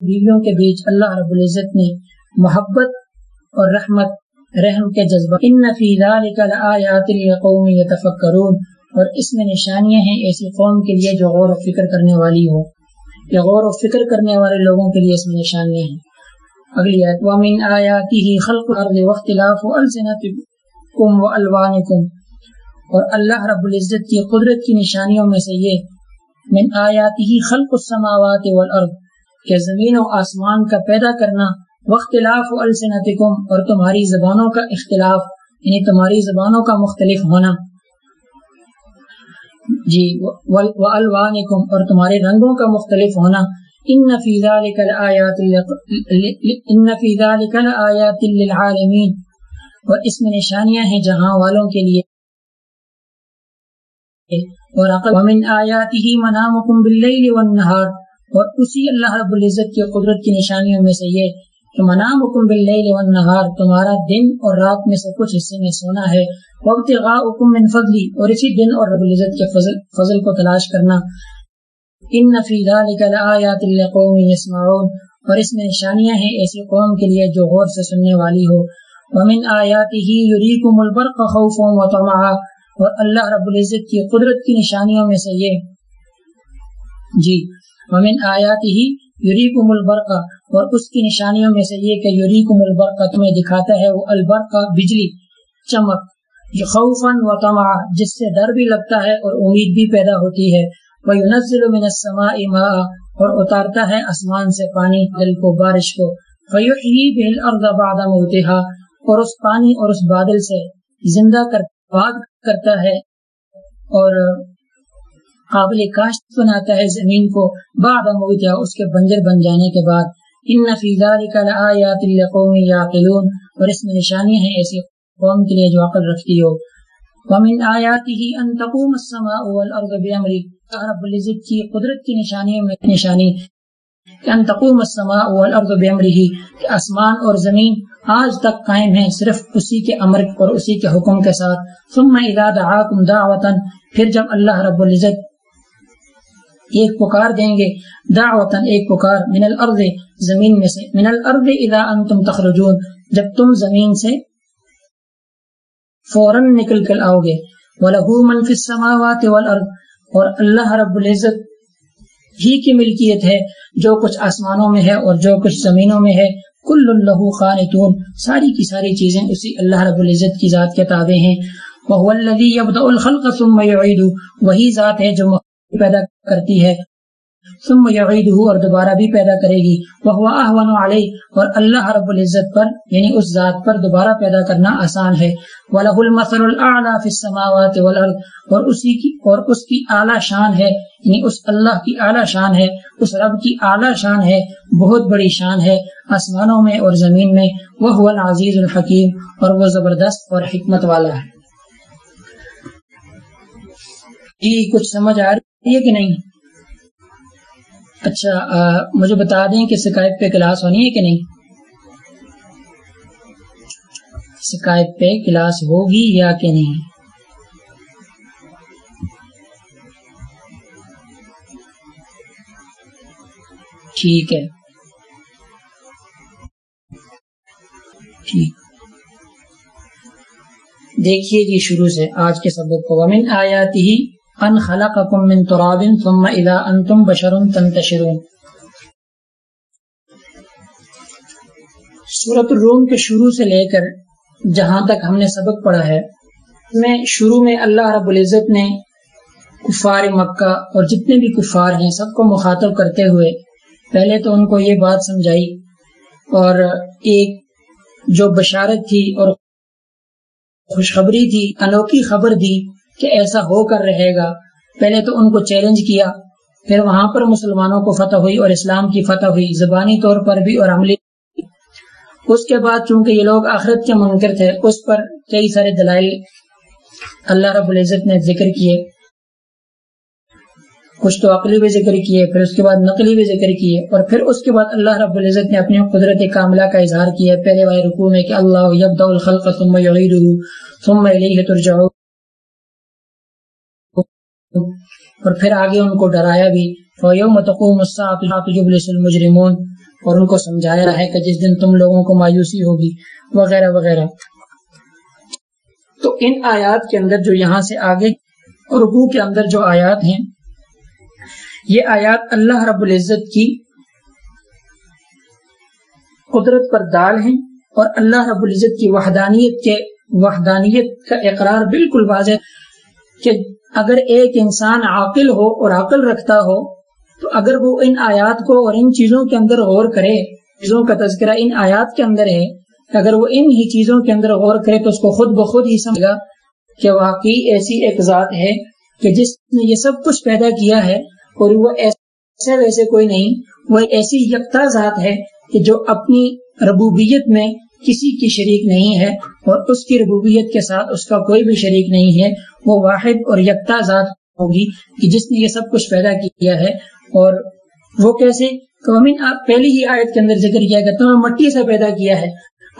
بیویوں کے بیچ اللہ رب العزت نے محبت اور رحمت، رحم کے جذبہ۔ ان فی یتفکرون۔ اور اس میں نشانیاں ہیں ایسی قوم کے لیے جو غور و فکر کرنے والی ہو یا غور و فکر کرنے والے لوگوں کے لیے اس میں نشانیاں ہیں۔ اگلی آیت، ومن آیاته خلق الارض واختلاف السنتکم والوانکم اور اللہ رب العزت کی قدرت کی نشانیوں میں سے یہ، من آیاته خلق السماوات والارض کہ زمین و آسمان کا پیدا کرنا واختلاف السنتکم اور تمہاری زبانوں کا اختلاف یعنی تمہاری زبانوں کا مختلف ہونا۔ جی والوانکم اور تمہارے رنگوں کا مختلف ہونا۔ ان فی ذلک الآیات للعالمین۔ اور اس میں نشانیاں ہیں جہاں والوں کے لیے۔ اور ومن آیاته منامکم باللیل والنہار۔ اور اسی اللہ رب العزت کی قدرت کی نشانیوں میں سے یہ کہ منام حکم باللیل والنہار تمہارا دن اور رات میں سے کچھ حصے میں سونا ہے۔ وقت غاؤکم من فضلی اور اسی دن اور رب العزت کے فضل, فضل کو تلاش کرنا۔ ان فی ذلک لآیات لقوم یسمعون۔ اور اس میں نشانیاں ہیں ایسی قوم کے لیے جو غور سے سننے والی ہو۔ ومن آیاته یریکم البرق خوفا وطمعا۔ اور اللہ رب العزت کی قدرت کی نشانیوں میں سے یہ جی۔ ومن آیات ہی یوریکم البرقہ اور اس کی نشانیوں میں سے یہ کہ یوریکم البرقہ تمہیں دکھاتا ہے وہ البرقہ بجلی، چمک خوفاً و تما جس سے ڈر بھی لگتا ہے اور امید بھی پیدا ہوتی ہے۔ وہ ينزل من السماء ماء، اور اتارتا ہے آسمان سے پانی، دل کو، بارش کو۔ فیحیی به الارض بعد موتها، اور اس پانی اور اس بادل سے زندہ کر، باد کرتا ہے۔ اور قابل کاشت بناتا ہے زمین کو، بعد موجہ اس کے بنجر بن جانے کے بعد۔ ان فی ذلک لآیات لقوم یعقلون اور اس میں نشانی ہے ایسی قوم کے لیے جو عقل رکھتی ہو۔ ومن آیاته ان تقوم السماء والارض بامره رب العزت کی قدرت کی نشانیوں میں نشانی۔ کہ ان تقوم السماء والارض بامره کہ آسمان اور زمین آج تک قائم ہیں، صرف اسی کے امر اور اسی کے حکم کے ساتھ۔ ثم اذا دعاكم دعوه پھر جب اللہ رب العزت ایک پکار دیں گے دعوتن ایک پکار، من الارض، زمین میں سے۔ من الارض اذا انتم تخرجون، جب تم زمین سے فوراً نکل کر آؤ گے۔ وَلَهُ مَنْ فِي السَّمَاوَاتِ وَالْأَرْضِ۔ اور اللہ رب العزت ہی کی ملکیت ہے، جو کچھ آسمانوں میں ہے اور جو کچھ زمینوں میں ہے۔ کل اللہ خانتون ساری کی ساری چیزیں اسی اللہ رب العزت کی ذات کے تابع ہیں۔ وَهُوَ الَّذِي يَبْدَأُ الْخَلْقَ ثُمَّ يُعِيدُ۔ وہی ذات ہے جو پیدا کرتی ہے۔ ثم یعیدہ اور دوبارہ بھی پیدا کرے گی۔ وہو احون علی اور اللہ رب العزت پر یعنی اس ذات پر دوبارہ پیدا کرنا آسان ہے۔ وَلَهُ الْمَثَلُ الْأَعْلَى فِي السَّمَاوَاتِ وَالْأَرْضِ، اور اسی کی، اور اس کی اعلی شان ہے۔ یعنی اس اللہ کی اعلی شان ہے، اس رب کی اعلی شان ہے۔ بہت بڑی شان ہے آسمانوں میں اور زمین میں۔ وہ العزیز الحکیم، اور وہ زبردست اور حکمت والا ہے۔ جی کچھ سمجھ آ رہی ہے کہ نہیں؟ اچھا مجھے بتا دیں کہ سکائب پہ کلاس ہونی ہے کہ نہیں؟ سکائب پہ کلاس ہوگی یا کہ نہیں؟ ٹھیک ہے۔ ٹھیک۔ دیکھیے جی شروع سے۔ آج کے سبق کو ومن آیاتی ہی ان خلقکم من تراب ثم اذا انتم بشر تنتشرون. سورت الروم کے شروع سے لے کر جہاں تک ہم نے سبق پڑھا ہے، میں شروع میں اللہ رب العزت نے کفار مکہ اور جتنے بھی کفار ہیں سب کو مخاطب کرتے ہوئے پہلے تو ان کو یہ بات سمجھائی اور ایک جو بشارت تھی اور خوشخبری تھی، انوکھی خبر دی کہ ایسا ہو کر رہے گا۔ پہلے تو ان کو چیلنج کیا، پھر وہاں پر مسلمانوں کو فتح ہوئی اور اسلام کی فتح ہوئی، زبانی طور پر بھی اور عملی اس کے بعد چونکہ یہ لوگ آخرت کے منکر تھے، اس پر کئی سارے دلائل اللہ رب العزت نے ذکر کیے۔ کچھ تو عقلی بھی ذکر کیے، پھر اس کے بعد نقلی بھی ذکر کیے۔ اور پھر اس کے بعد اللہ رب العزت نے اپنی قدرت کاملہ کا اظہار کیا۔ پہلے والے رکوع میں کہ اللہ یبدأ الخلق ثم ثم الیہ ترجعون۔ اور پھر آگے ان کو ڈرایا بھی فَيَوْمَ تَقُومُ السَّاعَةُ يُبْلِسُ الْمُجْرِمُونَ اور ان کو سمجھایا ہے کہ جس دن تم لوگوں کو مایوسی ہوگی، وغیرہ وغیرہ۔ تو ان آیات کے اندر جو یہاں سے آگے رکوع کے اندر جو آیات ہیں، یہ آیات اللہ رب العزت کی قدرت پر دال ہیں اور اللہ رب العزت کی وحدانیت کے، وحدانیت کا اقرار بالکل واضح کہ اگر ایک انسان عاقل ہو اور عقل رکھتا ہو، تو اگر وہ ان آیات کو اور ان چیزوں کے اندر غور کرے، چیزوں کا تذکرہ ان آیات کے اندر ہے اگر وہ ان ہی چیزوں کے اندر غور کرے تو اس کو خود بخود ہی سمجھے گا کہ واقعی ایسی ایک ذات ہے کہ جس نے یہ سب کچھ پیدا کیا ہے اور وہ ایسے ویسے کوئی نہیں، وہ ایسی یکتا ذات ہے کہ جو اپنی ربوبیت میں کسی کی شریک نہیں ہے اور اس کی ربوبیت کے ساتھ اس کا کوئی بھی شریک نہیں ہے۔ وہ واحد اور یکتا ذات ہوگی کہ جس نے یہ سب کچھ پیدا کیا ہے اور وہ کیسے؟ پہلی ہی آیت کے اندر ذکر کیا کہ تمہیں مٹی سے پیدا کیا ہے۔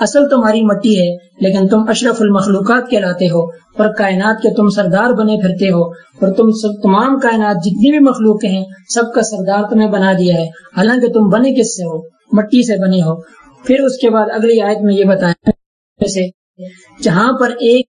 اصل تمہاری مٹی ہے، لیکن تم اشرف المخلوقات کہلاتے ہو اور کائنات کے تم سردار بنے پھرتے ہو اور تم سب، تمام کائنات جتنی بھی مخلوق ہیں، سب کا سردار تمہیں بنا دیا ہے۔ حالانکہ تم بنے کس سے ہو؟ مٹی سے بنے ہو۔ پھر اس کے بعد اگلی آیت میں یہ بتایا جہاں پر ایک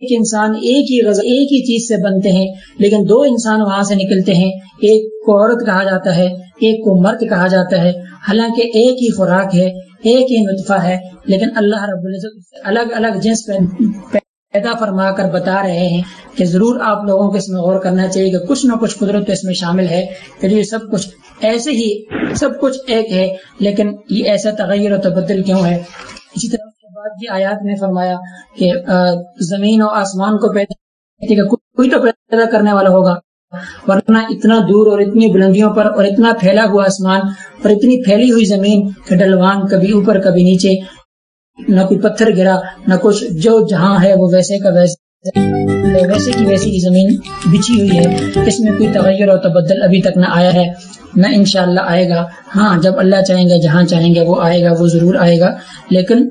ایک انسان ایک ہی غذا، ایک ہی چیز سے بنتے ہیں، لیکن دو انسان وہاں سے نکلتے ہیں۔ ایک کو عورت کہا جاتا ہے، ایک کو مرد کہا جاتا ہے۔ حالانکہ ایک ہی خوراک ہے، ایک ہی نطفہ ہے، لیکن اللہ رب العزت الگ الگ جنس پیدا فرما کر بتا رہے ہیں کہ ضرور آپ لوگوں کو اس میں غور کرنا چاہیے کہ کچھ نہ کچھ قدرت اس میں شامل ہے۔ کہ یہ سب کچھ ایسے ہی، سب کچھ ایک ہے، لیکن یہ ایسا تغیر و تبدل کیوں ہے؟ اسی طرح بعد یہ آیات میں فرمایا کہ زمین و آسمان کو پیدا کوئی تو پیدا کرنے والا ہوگا، ورنہ اتنا دور اور اتنی بلندیوں پر اور اتنا پھیلا ہوا آسمان اور اتنی پھیلی ہوئی زمین کہ ڈلوان کبھی اوپر کبھی نیچے، نہ کوئی پتھر گرا، نہ کچھ، جو جہاں ہے وہ ویسے کا ویسے ویسے کی ویسی کی زمین بچھی ہوئی ہے۔ اس میں کوئی تغیر اور تبدل ابھی تک نہ آیا ہے۔ نہ انشاءاللہ آئے گا۔ ہاں جب اللہ چاہیں گے، جہاں چاہیں گے، وہ آئے گا، وہ ضرور آئے گا۔ لیکن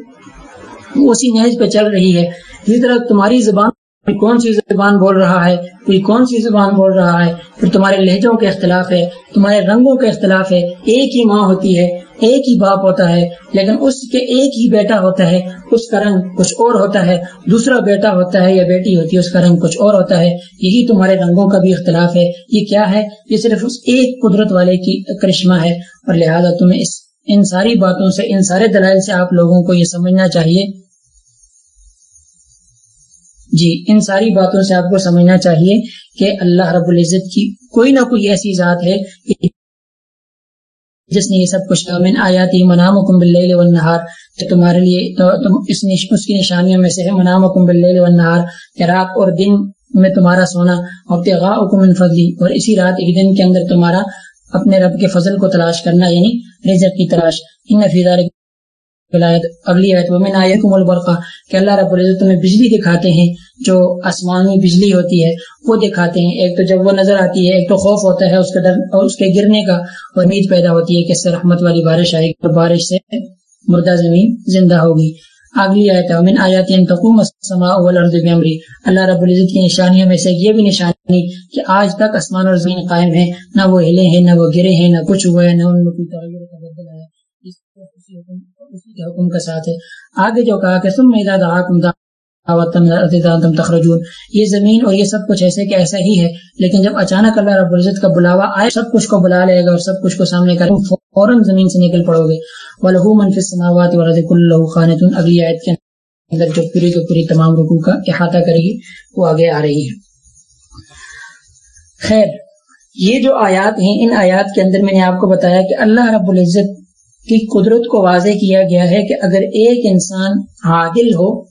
وہ اسی نہج پہ چل رہی ہے۔ اسی طرح تمہاری زبان کوئی کون سی زبان بول رہا ہے؟ کوئی کون سی زبان بول رہا ہے؟ پھر تمہارے لہجوں کے اختلاف ہے، تمہارے رنگوں کے اختلاف ہے۔ ایک ہی ماں ہوتی ہے، ایک ہی باپ ہوتا ہے، لیکن اس کے ایک ہی بیٹا ہوتا ہے، اس کا رنگ کچھ اور ہوتا ہے۔ دوسرا بیٹا ہوتا ہے یا بیٹی ہوتی ہے، اس کا رنگ کچھ اور ہوتا ہے۔ یہی تمہارے رنگوں کا بھی اختلاف ہے۔ یہ کیا ہے؟ یہ صرف اس ایک قدرت والے کی کرشمہ ہے۔ اور لہٰذا تمہیں اس ان ساری باتوں سے، ان سارے دلائل سے آپ لوگوں کو یہ سمجھنا چاہیے۔ جی ان ساری باتوں سے آپ کو سمجھنا چاہیے کہ اللہ رب العزت کی کوئی نہ کوئی ایسی ذات ہے جس نے یہ سب کچھ من آیاتی منام حکم بل کہ تمہارے لیے اس, اس کی نشانیوں میں سے ہے منام حکم بل کہ رات اور دن میں تمہارا سونا ابتغاء حکم فضلی اور اسی رات ایک دن کے اندر تمہارا اپنے رب کے فضل کو تلاش کرنا یعنی رزق کی تلاش۔ ان فضار اگلی آیت وہ میں آیت البرقہ، کہ اللہ رب العزت میں بجلی دکھاتے ہیں، جو آسمانی بجلی ہوتی ہے، وہ دکھاتے ہیں۔ ایک تو جب وہ نظر آتی ہے، ایک تو خوف ہوتا ہے اس کے ڈر اور اس کے گرنے کا، اور امید پیدا ہوتی ہے کہ اس سے رحمت والی بارش آئے گی بارش سے مردہ زمین زندہ ہوگی۔ اگلی آیت ہے آیات تقوم السماء والارض بامری اللہ رب العزت کی نشانیوں میں سے یہ بھی نشانی کہ آج تک آسمان اور زمین قائم ہے نہ وہ ہلے ہیں، نہ وہ گرے ہیں، نہ کچھ ہوا ہے، نہ ان میں کوئی تغیر حکم کا ساتھ ہے آگے جو کہا کہ تم میرا تخرجون، یہ زمین اور یہ سب کچھ ایسے کہ ایسا ہی ہے، لیکن جب اچانک اللہ رب العزت کا بلاوا آئے، سب کچھ کو بلا لے گا اور سب کچھ کو سامنے کرے فوراً زمین سے نکل پڑو گے۔ ولہو من فی السماوات ورد خانتون اگلی آیت کے اندر جو پوری کے پوری تمام رکوع کا احاطہ کرے گی، وہ آگے آ رہی ہے۔ خیر، یہ جو آیات ہیں، ان آیات کے اندر میں نے آپ کو بتایا کہ اللہ رب العزت کی قدرت کو واضح کیا گیا ہے کہ اگر ایک انسان عادل ہو،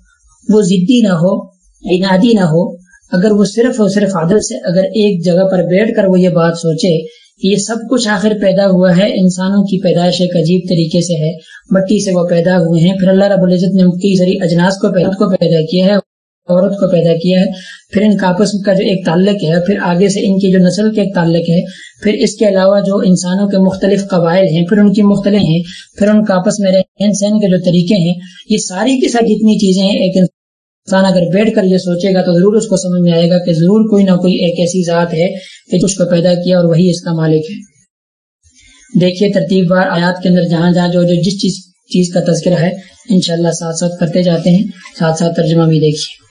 وہ ضدی نہ ہو، عنادی نہ ہو، اگر وہ صرف اور صرف عادل سے اگر ایک جگہ پر بیٹھ کر وہ یہ بات سوچے کہ یہ سب کچھ آخر پیدا ہوا ہے، انسانوں کی پیدائش ایک عجیب طریقے سے ہے، مٹی سے وہ پیدا ہوئے ہیں، پھر اللہ رب العزت نے کئی ساری اجناس کو پیدا کیا ہے۔ عورت کو پیدا کیا ہے، پھر ان کا آپس کا جو ایک تعلق ہے، پھر آگے سے ان کی جو نسل کے ایک تعلق ہے، پھر اس کے علاوہ جو انسانوں کے مختلف قبائل ہیں، پھر ان کی مختلف ہیں، پھر ان کا آپس میں رہن سہن کے جو طریقے ہیں، یہ ساری کی ساری جتنی چیزیں ہیں، ایک انسان اگر بیٹھ کر یہ سوچے گا تو ضرور اس کو سمجھ میں آئے گا کہ ضرور کوئی نہ کوئی ایک ایسی ذات ہے کہ اس کو پیدا کیا اور وہی اس کا مالک ہے۔ دیکھیے ترتیب بار آیات کے اندر جہاں جہاں جو جو جس چیز چیز کا تذکرہ ہے، انشاءاللہ ساتھ ساتھ کرتے جاتے ہیں، ساتھ ساتھ ترجمہ بھی دیکھیے۔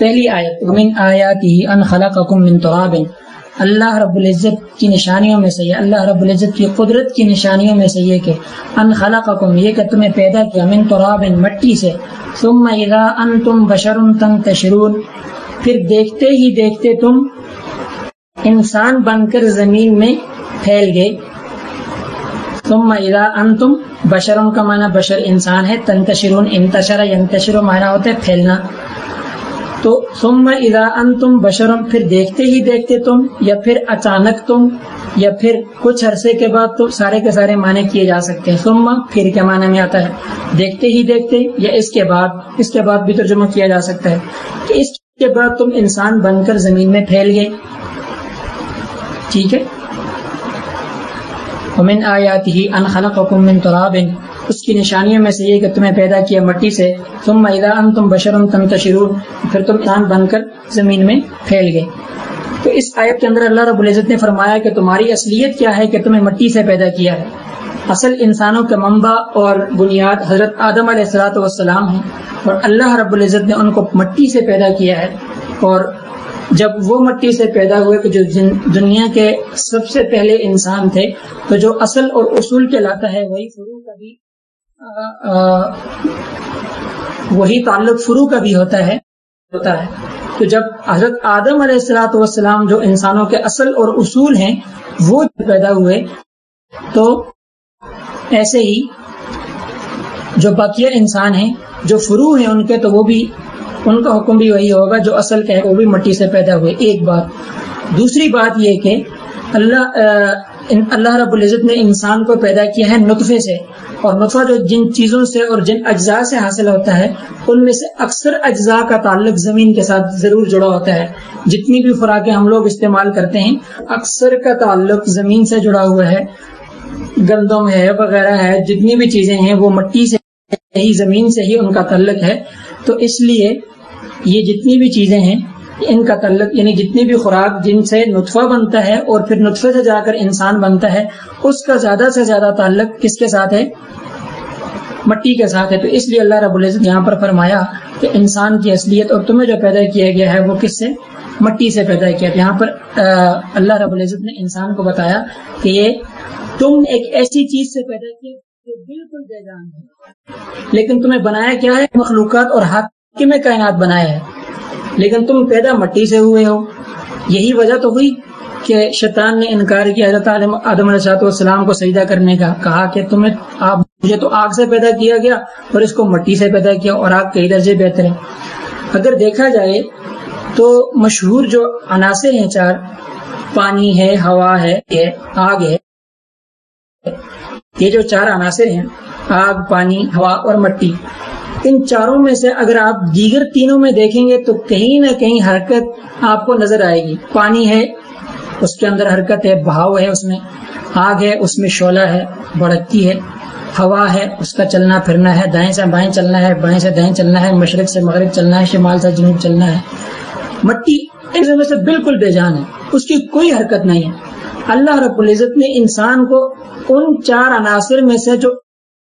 پہلی آیت من آیات ہی ان خلقکم من تراب۔ اللہ رب العزت کی نشانیوں میں سے یہ، اللہ رب العزت کی قدرت کی نشانیوں میں سے یہ کہ ان خلقکم یہ کہ تمہیں پیدا کیا من تراب مٹی سے۔ ثم اذا انتم بشر تنتشرون۔ پھر دیکھتے ہی دیکھتے تم انسان بن کر زمین میں پھیل گئے۔ ثم اذا انتم بشروں کا معنی بشر انسان ہے، تنتشرون، انتشر ینتشر معنی ہوتا ہے پھیلنا۔ تو ثم اذا انتم بشرم، پھر دیکھتے ہی دیکھتے تم، یا پھر اچانک تم، یا پھر کچھ عرصے کے بعد تو سارے کے سارے معنی کیے جا سکتے ہیں۔ ثم پھر کے معنی میں آتا ہے؟ دیکھتے ہی دیکھتے، یا اس کے بعد، اس کے بعد بھی ترجمہ کیا جا سکتا ہے کہ اس کے بعد تم انسان بن کر زمین میں پھیل گئے۔ ٹھیک ہے؟ ومن آیاته ان خلقکم من تراب۔ اس کی نشانیوں میں سے یہ کہ تمہیں پیدا کیا مٹی سے، ثم اذا انتم بشر تنتشرون پھر تم انسان بن کر زمین میں پھیل گئے۔ تو اس آیت کے اندر اللہ رب العزت نے فرمایا کہ تمہاری اصلیت کیا ہے کہ تمہیں مٹی سے پیدا کیا ہے۔ اصل انسانوں کا منبع اور بنیاد حضرت آدم علیہ السلاۃ والسلام ہیں اور اللہ رب العزت نے ان کو مٹی سے پیدا کیا ہے۔ اور جب وہ مٹی سے پیدا ہوئے کہ جو دنیا کے سب سے پہلے انسان تھے، تو جو اصل اور اصول کہلاتا ہے، وہی فرو کا بھی وہی تعلق فرو کا بھی ہوتا ہے ہوتا ہے۔ تو جب حضرت آدم علیہ السلاۃ والسلام جو انسانوں کے اصل اور اصول ہیں، وہ پیدا ہوئے، تو ایسے ہی جو باقیہ انسان ہیں، جو فرو ہیں ان کے، تو وہ بھی، ان کا حکم بھی وہی ہوگا، جو اصل کا ہے وہ بھی مٹی سے پیدا ہوئے، ایک بات دوسری بات یہ کہ اللہ اللہ رب العزت نے انسان کو پیدا کیا ہے نطفے سے اور نطفہ جو جن چیزوں سے اور جن اجزاء سے حاصل ہوتا ہے، ان میں سے اکثر اجزاء کا تعلق زمین کے ساتھ ضرور جڑا ہوتا ہے۔ جتنی بھی خوراکیں ہم لوگ استعمال کرتے ہیں، اکثر کا تعلق زمین سے جڑا ہوا ہے۔ گندم ہے وغیرہ ہے، جتنی بھی چیزیں ہیں، وہ مٹی سے ہی، زمین سے ہی ان کا تعلق ہے۔ تو اس لیے یہ جتنی بھی چیزیں ہیں ان کا تعلق یعنی جتنی بھی خوراک جن سے نطفہ بنتا ہے اور پھر نطفے سے جا کر انسان بنتا ہے، اس کا زیادہ سے زیادہ تعلق کس کے ساتھ ہے؟ مٹی کے ساتھ ہے۔ تو اس لیے اللہ رب العزت یہاں پر فرمایا کہ انسان کی اصلیت اور تمہیں جو پیدا کیا گیا ہے وہ کس سے؟ مٹی سے پیدا کیا۔ یہاں پر اللہ رب العزت نے انسان کو بتایا کہ یہ تم ایک ایسی چیز سے پیدا کیا جو بالکل بے جان ہے۔ لیکن تمہیں بنایا کیا ہے؟ مخلوقات اور ہاتھ میں کائنات بنایا ہے۔ لیکن تم پیدا مٹی سے ہوئے ہو۔ یہی وجہ تو ہوئی کہ شیطان نے انکار کیا حضرت آدم علیہ والسلام کو سجدہ کرنے کا۔ کہا کہ تمہیں آپ مجھے تو آگ سے پیدا کیا گیا اور اس کو مٹی سے پیدا کیا اور آگ کئی درجے بہتر ہے اگر دیکھا جائے تو مشہور جو عناصر ہیں چار، پانی ہے، ہوا ہے آگ ہے۔ یہ جو چار عناصر ہیں، آگ، پانی، ہوا اور مٹی۔ ان چاروں میں سے اگر آپ دیگر تینوں میں دیکھیں گے تو کہیں نہ کہیں حرکت آپ کو نظر آئے گی۔ پانی ہے، اس کے اندر حرکت ہے، بہاؤ ہے اس میں۔ آگ ہے، اس میں شعلہ ہے بڑکتی ہے۔ ہوا ہے، اس کا چلنا پھرنا ہے۔ دائیں سے بائیں چلنا ہے، بائیں سے دائیں چلنا ہے۔ مشرق سے مغرب چلنا ہے، شمال سے جنوب چلنا ہے۔ مٹی ایک میں سے بالکل بے جان ہے۔ اس کی کوئی حرکت نہیں ہے۔ اللہ رب العزت نے انسان کو ان چار عناصر میں سے جو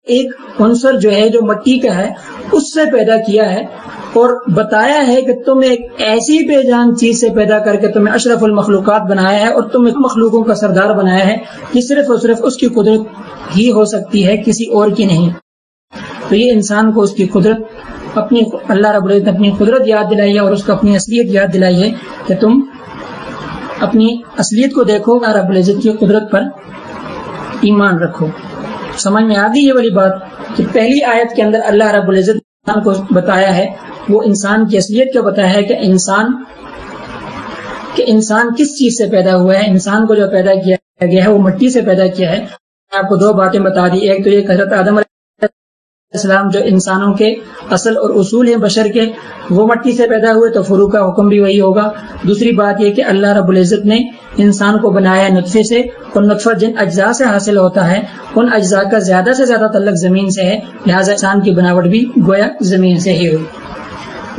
ایک عنصر جو ہے، جو مٹی کا ہے، اس سے پیدا کیا ہے اور بتایا ہے کہ تم ایک ایسی بے جان چیز سے پیدا کر کے تمہیں اشرف المخلوقات بنایا ہے اور تم مخلوقوں کا سردار بنایا ہے کہ صرف اور صرف اس کی قدرت ہی ہو سکتی ہے، کسی اور کی نہیں۔ تو یہ انسان کو اس کی قدرت، اپنی اللہ رب العزت اپنی قدرت یاد دلائی ہے اور اس کو اپنی اصلیت یاد دلائی ہے کہ تم اپنی اصلیت کو دیکھو، اللہ رب العزت کی قدرت پر ایمان رکھو۔ سمجھ میں آ گئی یہ والی بات کہ پہلی آیت کے اندر اللہ رب العزت کو بتایا ہے، وہ انسان کی اصلیت کا بتایا ہے؟ کہ انسان کہ انسان کس چیز سے پیدا ہوا ہے؟ انسان کو جو پیدا کیا گیا ہے، وہ مٹی سے پیدا کیا ہے۔ آپ کو دو باتیں بتا دی، ایک تو یہ حضرت آدم السلام جو انسانوں کے اصل اور اصول ہیں بشر کے، وہ مٹی سے پیدا ہوئے تو فرو کا حکم بھی وہی ہوگا۔ دوسری بات یہ کہ اللہ رب العزت نے انسان کو بنایا نطفے سے، اور نطفہ جن اجزاء سے حاصل ہوتا ہے، ان اجزاء کا زیادہ سے زیادہ تعلق زمین سے ہے، لہٰذا انسان کی بناوٹ بھی گویا زمین سے ہی ہوئی۔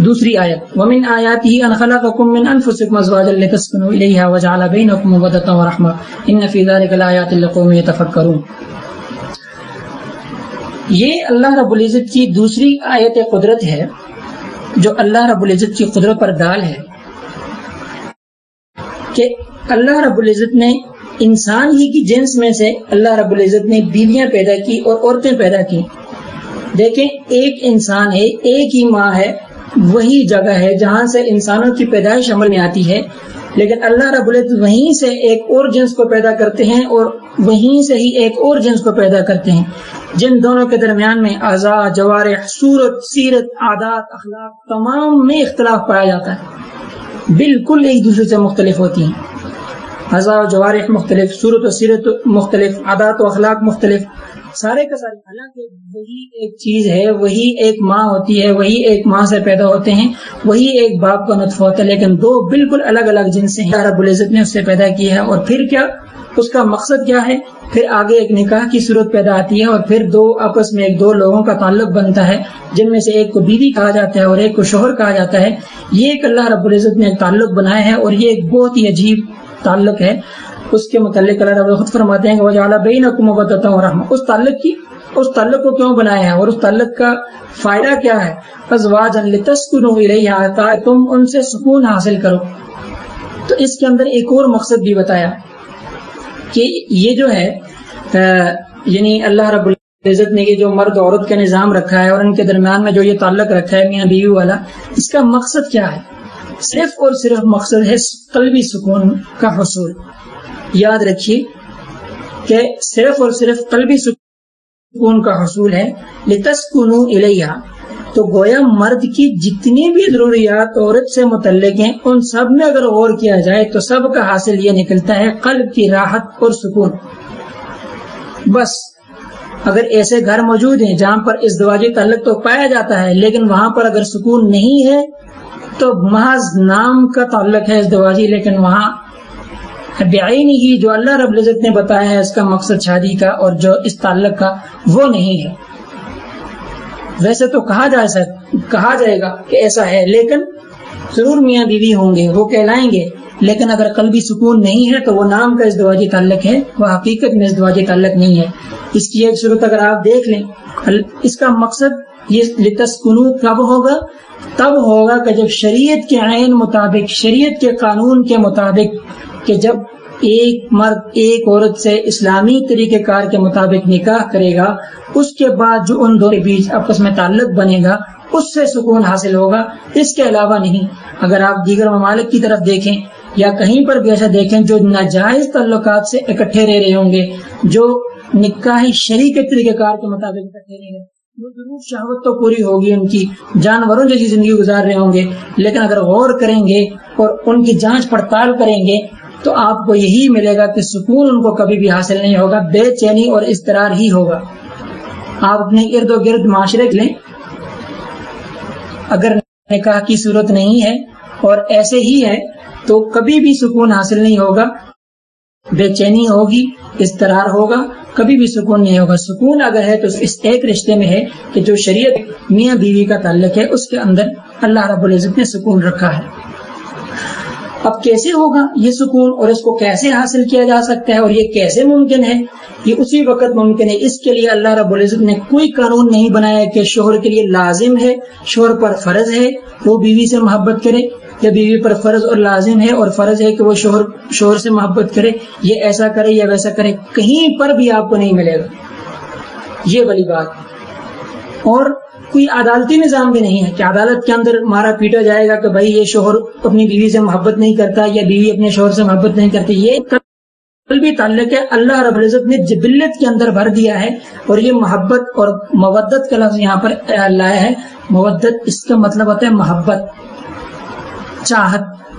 دوسری آیت، ومن آیاته ان خلقكم من انفسكم ازواجا وجعل ان في ذلك لقوم یہ اللہ رب العزت کی دوسری آیت قدرت ہے، جو اللہ رب العزت کی قدرت پر دال ہے کہ اللہ رب العزت نے انسان ہی کی جنس میں سے اللہ رب العزت نے بیویاں پیدا کی اور عورتیں پیدا کی۔ دیکھیں، ایک انسان ہے، ایک ہی ماں ہے، وہی جگہ ہے جہاں سے انسانوں کی پیدائش عمل میں آتی ہے۔ لیکن اللہ رب العزت وہیں سے ایک اور جنس کو پیدا کرتے ہیں اور وہیں سے ہی ایک اور جنس کو پیدا کرتے ہیں۔ جن دونوں کے درمیان میں آزاد، جوار، صورت، سیرت، عادات، اخلاق تمام میں اختلاف پایا جاتا ہے۔ بالکل ایک دوسرے سے مختلف ہوتی ہیں۔ ہزار جوارح مختلف، صورت و سیرت مختلف، عادات و اخلاق مختلف سارے کا سارے، حالانکہ وہی ایک چیز ہے، وہی ایک ماں ہوتی ہے، وہی ایک ماں سے پیدا ہوتے ہیں، وہی ایک باپ کا نطف ہوتا ہے، لیکن دو بالکل الگ الگ جن سے رب العزت نے اس سے پیدا کی ہے، اور پھر کیا؟ اس کا مقصد کیا ہے؟ پھر آگے ایک نکاح کی صورت پیدا آتی ہے، اور پھر دو آپس میں ایک دو لوگوں کا تعلق بنتا ہے، جن میں سے ایک کو بیوی کہا جاتا ہے اور ایک کو شوہر کہا جاتا ہے۔ یہ ایک اللہ رب العزت نے ایک تعلق بنایا ہے، اور یہ ایک بہت ہی عجیب تعلق ہے۔ اس کے متعلق اللہ رب خود فرماتے ہیں کہ وہ بین حکومت رحم اس تعلق کی اس تعلق کو کیوں بنایا ہے اور اس تعلق کا فائدہ کیا ہے؟ ازواج تم ان سے سکون حاصل کرو۔ تو اس کے اندر ایک اور مقصد بھی بتایا کہ یہ جو ہے یعنی اللہ رب العزت نے یہ جو مرد عورت کا نظام رکھا ہے اور ان کے درمیان میں جو یہ تعلق رکھا ہے میاں بیوی والا، اس کا مقصد کیا ہے؟ صرف اور صرف مقصد ہے قلبی سکون کا حصول۔ یاد رکھیے کہ صرف اور صرف قلبی سکون کا حصول ہے الیہ تو گویا مرد کی جتنی بھی ضروریات عورت سے متعلق ہیں، ان سب میں اگر غور کیا جائے تو سب کا حاصل یہ نکلتا ہے قلب کی راحت اور سکون۔ بس، اگر ایسے گھر موجود ہیں جہاں پر اس دواجی تعلق تو پایا جاتا ہے، لیکن وہاں پر اگر سکون نہیں ہے، تو محض نام کا تعلق ہے اس دواجی لیکن وہاں بعینی ہی جو اللہ رب العزت نے بتایا ہے اس کا مقصد شادی کا اور جو اس تعلق کا وہ نہیں ہے۔ ویسے تو کہا جا کہا جائے گا کہ ایسا ہے، لیکن ضرور میاں بیوی ہوں گے، وہ کہلائیں گے۔ لیکن اگر قلبی سکون نہیں ہے تو وہ نام کا ازدواجی تعلق ہے، وہ حقیقت میں ازدواجی تعلق نہیں ہے۔ اس کی ایک صورت اگر آپ دیکھ لیں اس کا مقصد یہ لتسکنو کب ہوگا؟ تب ہوگا کہ جب شریعت کے عین مطابق، شریعت کے قانون کے مطابق کہ جب ایک مرد ایک عورت سے اسلامی طریقہ کار کے مطابق نکاح کرے گا، اس کے بعد جو ان دو کے بیچ آپس میں تعلق بنے گا، اس سے سکون حاصل ہوگا۔ اس کے علاوہ نہیں۔ اگر آپ دیگر ممالک کی طرف دیکھیں یا کہیں پر بھی ایسا دیکھیں جو ناجائز تعلقات سے اکٹھے رہ رہے ہوں گے، جو نکاحی شریک طریقہ کار کے مطابق اکٹھے رہ رہے وہ ضرور شہوت تو پوری ہوگی ان کی، جانوروں جیسی زندگی گزار رہے ہوں گے۔ لیکن اگر غور کریں گے اور ان کی جانچ پڑتال کریں گے تو آپ کو یہی ملے گا کہ سکون ان کو کبھی بھی حاصل نہیں ہوگا، بے چینی اور استرار ہی ہوگا۔ آپ اپنے ارد و گرد معاشرے لیں۔ اگر نکاح کی صورت نہیں ہے اور ایسے ہی ہے تو کبھی بھی سکون حاصل نہیں ہوگا۔ بے چینی ہوگی استرار ہوگا، کبھی بھی سکون نہیں ہوگا۔ سکون اگر ہے تو اس ایک رشتے میں ہے کہ جو شریعت میاں بیوی کا تعلق ہے، اس کے اندر اللہ رب العزت نے سکون رکھا ہے۔ اب کیسے ہوگا؟ یہ سکون اور اس کو کیسے حاصل کیا جا سکتا ہے اور یہ کیسے ممکن ہے؟ یہ اسی وقت ممکن ہے۔ اس کے لیے اللہ رب العزت نے کوئی قانون نہیں بنایا کہ شوہر کے لیے لازم ہے، شوہر پر فرض ہے، وہ بیوی سے محبت کرے۔ یا بیوی پر فرض اور لازم ہے اور فرض ہے کہ وہ شوہر شوہر سے محبت کرے۔ یہ ایسا کرے یا ویسا کرے، کہیں پر بھی آپ کو نہیں ملے گا۔ یہ والی بات۔ اور کوئی عدالتی نظام بھی نہیں ہے کہ عدالت کے اندر مارا پیٹا جائے گا کہ بھائی یہ شوہر اپنی بیوی سے محبت نہیں کرتا یا بیوی اپنے شوہر سے محبت نہیں کرتی، یہ بھی تعلق ہے، اللہ رب العزت نے جبلت کے اندر بھر دیا ہے اور یہ محبت اور مودت کا لفظ یہاں پر لایا ہے۔ مودت اس کا مطلب ہوتا ہے محبت، چاہت۔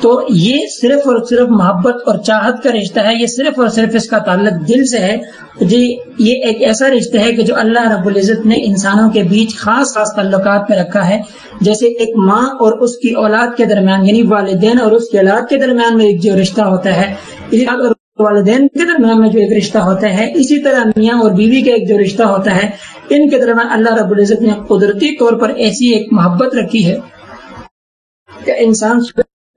تو یہ صرف اور صرف محبت اور چاہت کا رشتہ ہے، یہ صرف اور صرف اس کا تعلق دل سے ہے۔ جی یہ ایک ایسا رشتہ ہے کہ جو اللہ رب العزت نے انسانوں کے بیچ خاص خاص تعلقات میں رکھا ہے۔ جیسے ایک ماں اور اس کی اولاد کے درمیان یعنی والدین اور اس کی اولاد کے درمیان میں ایک جو رشتہ ہوتا ہے یعنی اگر والدین کے درمیان میں جو ایک رشتہ ہوتا ہے، اسی طرح میاں اور بیوی کا ایک جو رشتہ ہوتا ہے، ان کے درمیان اللہ رب العزت نے قدرتی طور پر ایسی ایک محبت رکھی ہے کہ انسان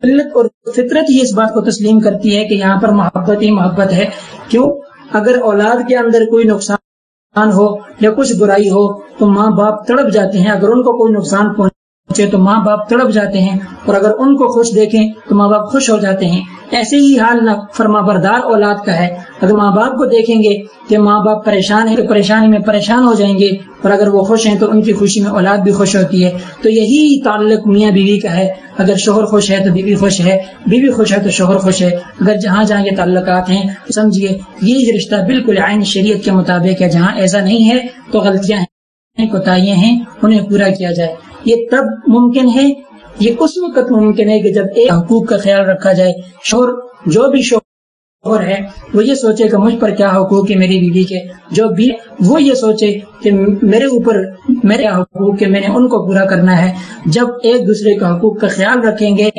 اور فطرت ہی اس بات کو تسلیم کرتی ہے کہ یہاں پر محبت ہی محبت ہے۔ کیوں؟ اگر اولاد کے اندر کوئی نقصان ہو یا کچھ برائی ہو تو ماں باپ تڑپ جاتے ہیں۔ اگر ان کو کوئی نقصان پہنچے تو ماں باپ تڑپ جاتے ہیں۔ اور اگر ان کو خوش دیکھیں تو ماں باپ خوش ہو جاتے ہیں۔ ایسے ہی حال نہ فرما بردار اولاد کا ہے۔ اگر ماں باپ کو دیکھیں گے کہ ماں باپ پریشان ہیں تو پریشانی میں پریشان ہو جائیں گے اور اگر وہ خوش ہیں تو ان کی خوشی میں اولاد بھی خوش ہوتی ہے۔ تو یہی تعلق میاں بیوی کا ہے۔ اگر شوہر خوش ہے تو بیوی خوش ہے، بیوی خوش ہے تو شوہر خوش ہے۔ اگر جہاں جہاں یہ تعلقات ہیں تو سمجھیے، یہ رشتہ بالکل عین شریعت کے مطابق ہے، جہاں ایسا نہیں ہے تو غلطیاں ہیں، کوتاہیاں ہیں، انہیں پورا کیا جائے۔ یہ تب ممکن ہے یہ اس وقت ممکن ہے کہ جب ایک حقوق کا خیال رکھا جائے، شور، جو بھی شور ہے، وہ یہ سوچے کہ مجھ پر کیا حقوق ہے، میری بیوی کے جو بھی وہ یہ سوچے کہ میرے اوپر، میرے حقوق کے میں نے ان کو پورا کرنا ہے۔ جب ایک دوسرے کے حقوق کا خیال رکھیں گے،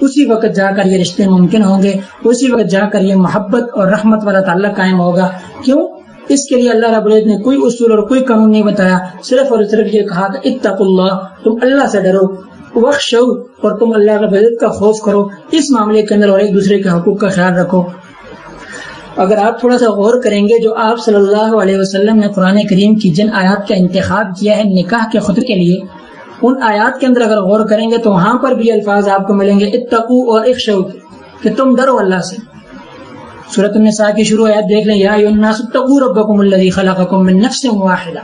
اسی وقت جا کر یہ رشتے ممکن ہوں گے۔ اسی وقت جا کر یہ محبت اور رحمت والا تعلق قائم ہوگا۔ کیوں؟ اس کے لیے اللہ رب العزت نے کوئی اصول اور کوئی قانون نہیں بتایا۔ صرف اور صرف یہ کہا کہ اتق اللہ، تم اللہ سے ڈرو۔ وقت اور تم اللہ رب العزت کا خوف کرو، اس معاملے کے اندر اور ایک دوسرے کے حقوق کا خیال رکھو۔ اگر آپ تھوڑا سا غور کریں گے، جو آپ صلی اللہ علیہ وسلم نے قرآن کریم کی جن آیات کا انتخاب کیا ہے، نکاح کے خطر کے لیے، ان آیات کے اندر اگر غور کریں گے، تو وہاں پر بھی الفاظ آپ کو ملیں گے اتقو اور اخشو کہ تم ڈرو اللہ سے۔ صورت النساء کی شروع آیات دیکھ لیں، یا ایو الناس اتقو ربکم اللذی خلقکم من نفس واحدہ۔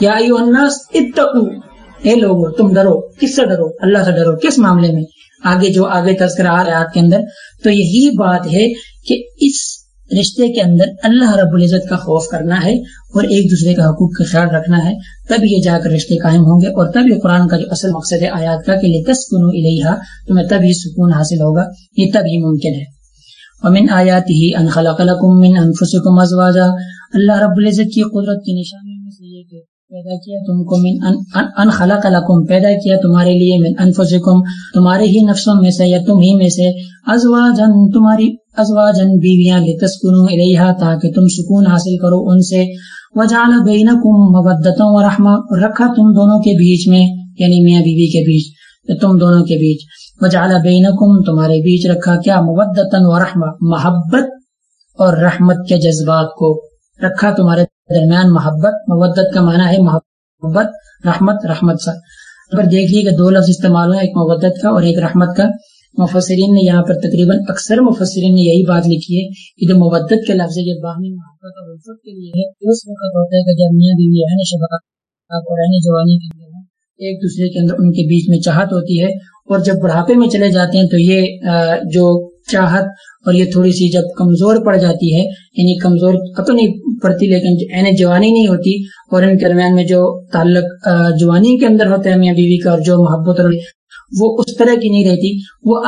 یا ایو الناس اتقو اے لوگو تم ڈرو، کس سے ڈرو؟ اللہ سے ڈرو، کس معاملے میں؟ آگے جو آگے تذکرہ آ رہا ہے کے اندر، تو یہی بات ہے کہ اس رشتے کے اندر اللہ رب العزت کا خوف کرنا ہے اور ایک دوسرے کا حقوق کا خیال رکھنا ہے، تب یہ جا کر رشتے قائم ہوں گے اور تب یہ قرآن کا جو اصل مقصد ہے آیات کا کہ لیے تسکنو الیہا تمہیں تب یہ سکون حاصل ہوگا، یہ تب ہی ممکن ہے۔ ومن آیاته ان خلق لكم من انفسكم ازواجا اللہ رب العزت کی قدرت کی نشانی میں سے یہ کہ پیدا کیا تم کو من ان, ان خلق لكم پیدا کیا تمہارے لیے من انفسكم تمہارے ہی نفسوں میں سے یا تم ہی میں سے ازواجا تمہاری ازواجا بیویاں لتسکنوا الیہا تاکہ تم سکون حاصل کرو ان سے۔ وجعل بینکم مودتا ورحمہ رکھا تم دونوں کے بیچ میں یعنی میاں بیوی کے بیچ تم دونوں کے بیچ۔ وجعل بینکم تمہارے بیچ رکھا کیا مودتن و محبت اور رحمت کے جذبات کو رکھا تمہارے درمیان محبت، مودت کا معنی ہے محبت، رحمت رحمت سا۔ اگر دیکھ لیے کہ دو لفظ استعمال ہوئے، ایک مودت کا اور ایک رحمت کا۔ مفسرین نے یہاں پر تقریباً، اکثر مفسرین نے یہی بات لکھی ہے کہ جو مودت کے لفظ یہ باہمی محبت اور الفت کے لیے ہے، اس وقت ہوتا ہے کہ جب میاں بیوی رہنے شبہ اور رہنے جوانی کے اندر ایک دوسرے کے اندر ان کے بیچ میں چاہت ہوتی ہے اور جب بڑھاپے میں چلے جاتے ہیں تو یہ جو چاہت اور یہ تھوڑی سی جب کمزور پڑ جاتی ہے یعنی کمزور تو نہیں پڑتی لیکن جوانی نہیں ہوتی اور ان کے درمیان میں جو تعلق جوانی کے اندر ہوتا ہے میاں بیوی کا اور جو محبت اور وہ اس طرح کی نہیں رہتی، وہ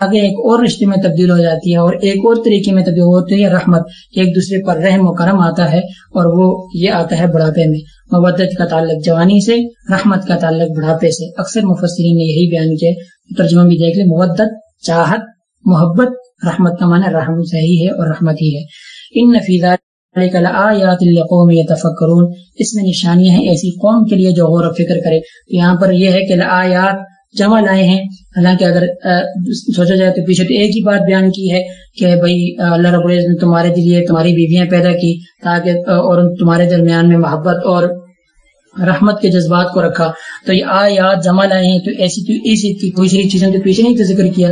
آگے ایک اور رشتے میں تبدیل ہو جاتی ہے اور ایک اور طریقے میں تبدیل ہوتی ہے رحمت ایک دوسرے پر رحم و کرم آتا ہے اور وہ یہ آتا ہے بڑھاپے میں۔ مبت کا تعلق جوانی سے، رحمت کا تعلق بڑھاپے سے۔ اکثر مفسرین نے یہی بیان کیا ترجمہ بھی دیکھ لیں۔ مبت چاہت محبت، رحمت کا معنی رحم سے ہی ہے اور رحمت ہی ہے۔ ان نفیزات قوم تفکرون اس میں نشانیاں ہیں ایسی قوم کے لیے جو غور و فکر کرے۔ یہاں پر یہ ہے کہ آیات جمع لائے ہیں۔ حالانکہ اگر سوچا جائے تو پیچھے تو ایک ہی بات بیان کی ہے کہ بھائی، اللہ رب العزت نے تمہارے لیے تمہاری بیویاں پیدا کی تاکہ اور تمہارے درمیان میں محبت اور رحمت کے جذبات کو رکھا۔ تو یہ آیات جمع لائے ہیں۔ تو ایسی تو ایسی کوئی سی چیزیں تو پیچھے نہیں ذکر کیا۔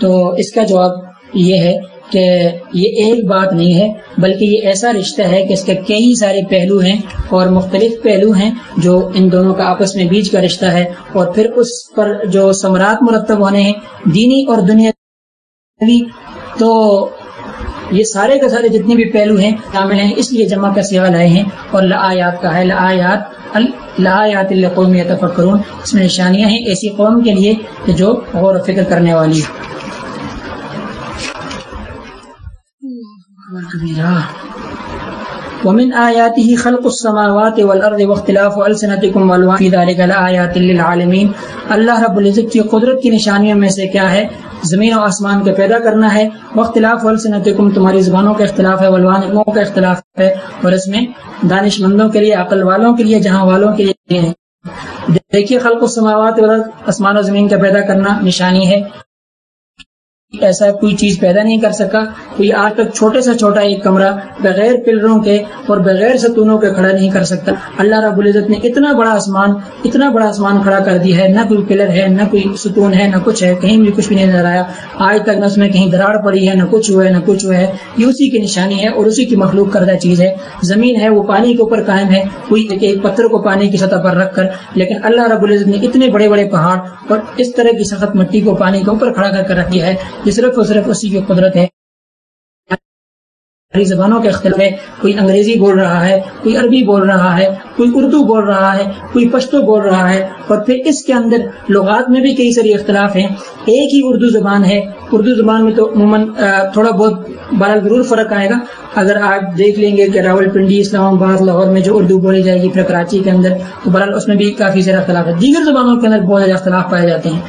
تو اس کا جواب یہ ہے کہ یہ ایک بات نہیں ہے، بلکہ یہ ایسا رشتہ ہے کہ اس کے کئی سارے پہلو ہیں اور مختلف پہلو ہیں جو ان دونوں کا آپس میں بیچ کا رشتہ ہے اور پھر اس پر جو ثمرات مرتب ہونے ہیں، دینی اور دنیا تو یہ سارے کے سارے جتنے بھی پہلو ہیں شامل ہیں، اس لیے جمع کا سیوا لائے ہیں اور لآیات کا ہے، لآیات لآیات القوم یتفکرون۔ اس میں نشانیاں ہیں ایسی قوم کے لیے کہ جو غور و فکر کرنے والی ہے۔ ومن آیاته خلق السماوات والارض واختلاف السنتكم والوان في ذلك لآیات للعالمین اللہ رب العزت کی قدرت کی نشانیوں میں سے کیا ہے؟ زمین و آسمان کے پیدا کرنا ہے. واختلاف السنتكم تمہاری زبانوں کا اختلاف ہے والوان کا اختلاف ہے. اور اس میں دانش مندوں کے لیے، عقل والوں کے لیے، جہاں والوں کے لیے دیکھیے، خلق السماوات والارض، آسمان و زمین کا پیدا کرنا نشانی ہے۔ ایسا کوئی چیز پیدا نہیں کر سکا۔ کوئی آج تک چھوٹے سے چھوٹا ایک کمرہ بغیر پلروں کے اور بغیر ستونوں کے کھڑا نہیں کر سکتا۔ اللہ رب العزت نے اتنا بڑا آسمان، اتنا بڑا آسمان کھڑا کر دیا ہے۔ نہ کوئی پلر ہے، نہ کوئی ستون ہے، نہ کچھ ہے۔ کہیں بھی کچھ بھی نہیں نظر آیا۔ آج تک نہ اس میں کہیں دراڑ پڑی ہے، نہ کچھ ہوا ہے، نہ کچھ ہوا ہے۔ یہ اسی کی نشانی ہے اور اسی کی مخلوق کردہ چیز ہے۔ زمین ہے، وہ پانی کے اوپر قائم ہے۔ کوئی ایک پتھر کو پانی کی سطح پر رکھ کر، لیکن اللہ رب العزت نے اتنے بڑے بڑے پہاڑ اور اس طرح کی سخت مٹی کو پانی کے اوپر کھڑا کر کے رکھ دیا ہے یہ صرف اور صرف اسی کی قدرت ہے۔ زبانوں کے اختلاف ہے، کوئی انگریزی بول رہا ہے، کوئی عربی بول رہا ہے، کوئی اردو بول رہا ہے، کوئی پشتو بول رہا ہے۔ اور پھر اس کے اندر لغات میں بھی کئی ساری اختلاف ہیں۔ ایک ہی اردو زبان ہے۔ اردو زبان میں تو عموماً تھوڑا بہت بہرحال ضرور فرق آئے گا۔ اگر آپ دیکھ لیں گے کہ راول پنڈی، اسلام آباد، لاہور میں جو اردو بولی جائے گی پھر کراچی کے اندر، تو بہرحال اس میں بھی کافی زیادہ اختلاف ہے دیگر زبانوں کے اندر بہت زیادہ اختلاف پائے جاتے ہیں۔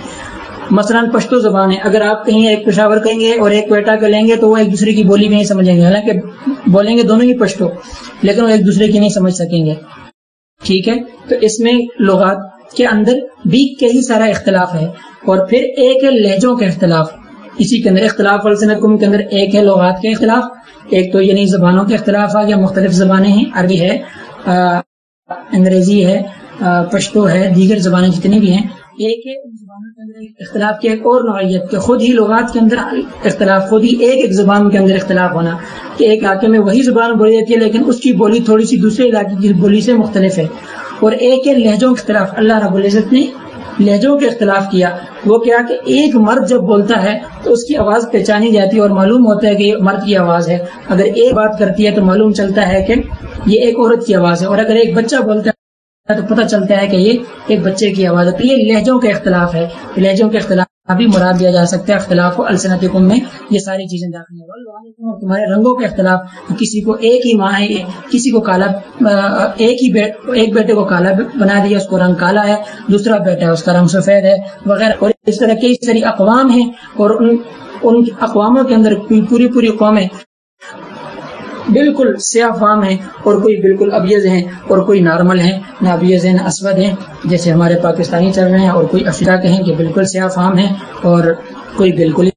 مثلاً پشتو زبان ہے۔ اگر آپ کہیں ایک پشاور کہیں گے اور ایک کوئٹہ کا لیں گے تو وہ ایک دوسرے کی بولی بھی نہیں سمجھیں گے۔ حالانکہ بولیں گے دونوں ہی پشتو، لیکن وہ ایک دوسرے کی نہیں سمجھ سکیں گے۔ ٹھیک ہے؟ تو اس میں لغات کے اندر بھی کئی سارا اختلاف ہے اور پھر ایک ہے لہجوں کا اختلاف۔ اسی کے اندر اختلاف کم کے اندر ایک ہے لغات کے اختلاف۔ ایک تو یعنی زبانوں کے اختلاف آ گیا مختلف زبانیں ہیں، عربی ہے انگریزی ہے پشتو ہے، دیگر زبانیں جتنی بھی ہیں۔ ایک ہے زبانوں کے اندر اختلاف کی ایک اور نوعیت کہ خود ہی لغات کے اندر اختلاف، خود ہی ایک ایک زبان کے اندر اختلاف ہونا کہ ایک علاقے میں وہی زبان بولی جاتی ہے لیکن اس کی بولی تھوڑی سی دوسرے علاقے کی بولی سے مختلف ہے۔ اور ایک ہے لہجوں کے اختلاف۔ اللہ رب العزت نے لہجوں کے اختلاف کیا۔ وہ کیا کہ ایک مرد جب بولتا ہے تو اس کی آواز پہچانی جاتی ہے اور معلوم ہوتا ہے کہ یہ مرد کی آواز ہے۔ اگر ایک بات کرتی ہے تو معلوم چلتا ہے کہ یہ ایک عورت کی آواز ہے۔ اور اگر ایک بچہ بولتا ہے تو پتہ چلتا ہے کہ یہ ایک بچے کی آواز ہے تو یہ لہجوں کے اختلاف ہے۔ لہجوں کے اختلاف بھی مراد دیا جا سکتا ہے۔ اختلاف السنت کم میں یہ ساری چیزیں داخل ہیں۔ تمہارے رنگوں کے اختلاف، کسی کو ایک ہی ماں ہے، کسی کو کالا، ایک ہی ایک بیٹے کو کالا بنا دیا، اس کو رنگ کالا ہے، دوسرا بیٹا ہے، اس کا رنگ سفید ہے وغیرہ اور اس طرح کئی ساری اقوام ہیں، اور ان ان اقواموں کے اندر پوری پوری قومیں بالکل سیاہ فام ہیں اور کوئی بالکل ابیز ہیں اور کوئی نارمل ہیں، نہ ابیز ہیں، نہ اسود ہیں۔ جیسے ہمارے پاکستانی چل رہے ہیں اور کوئی افریقہ کے ہیں کہ بالکل سیاہ فام ہیں اور کوئی بالکل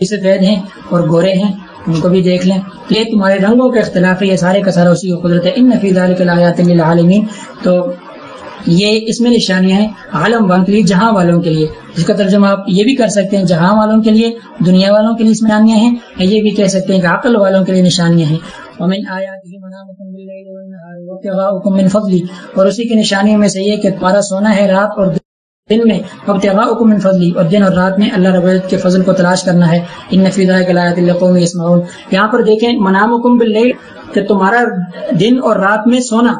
سفید ہیں اور گورے ہیں۔ ان کو بھی دیکھ لیں۔ یہ تمہارے رنگوں کے اختلاف ہے، یہ سارے کا سارا اسی کو قدرت ہے۔ ان نفیز عالمین تو یہ اس میں نشانیاں ہیں عالم والوں کے لیے، جہاں والوں کے لیے۔ جس کا ترجمہ آپ یہ بھی کر سکتے ہیں، جہاں والوں کے لیے، دنیا والوں کے لیے اس میں نشانیاں ہیں۔ یہ بھی کہہ سکتے ہیں کہ عقل والوں کے لیے نشانیاں ہیں۔ فضلی۔ اور اسی کی نشانیوں میں سے یہ کہ تمہارا سونا ہے رات اور دن میں۔ من فضلی۔ اور دن اور رات میں اللہ رب کے فضل کو تلاش کرنا ہے۔ ان نفیدہ اسمعون یہاں پر دیکھیں منامکم باللیل کہ تمہارا دن اور رات میں سونا۔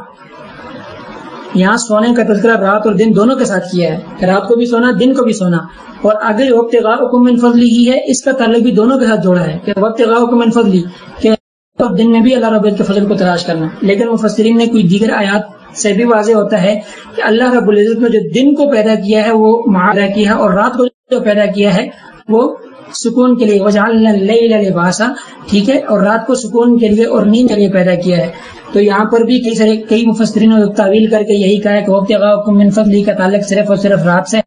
یہاں سونے کا تذکرہ رات اور دن دونوں کے ساتھ کیا ہے۔ رات کو بھی سونا، دن کو بھی سونا۔ اور اگر وقت غا فضلی ہی ہے، اس کا تعلق بھی دونوں کے ساتھ جوڑا ہے۔ کہ وقت غا حکم فضلی، کہ دن میں بھی اللہ رب کے فضل کو تلاش کرنا۔ لیکن مفسرین نے کوئی دیگر آیات سے بھی واضح ہوتا ہے کہ اللہ رب العزت نے جو دن کو پیدا کیا ہے، وہ پیدا کیا ہے اور رات کو جو پیدا کیا ہے، وہ سکون کے لیے۔ وجہ لباسا، ٹھیک ہے، اور رات کو سکون کے لیے اور نیند کے لیے پیدا کیا ہے۔ تو یہاں پر بھی کئی سارے، کئی مفسرین نے تعویل کر کے یہی کہا ہے کہ وقت من فضلی کا تعلق صرف اور صرف رات سے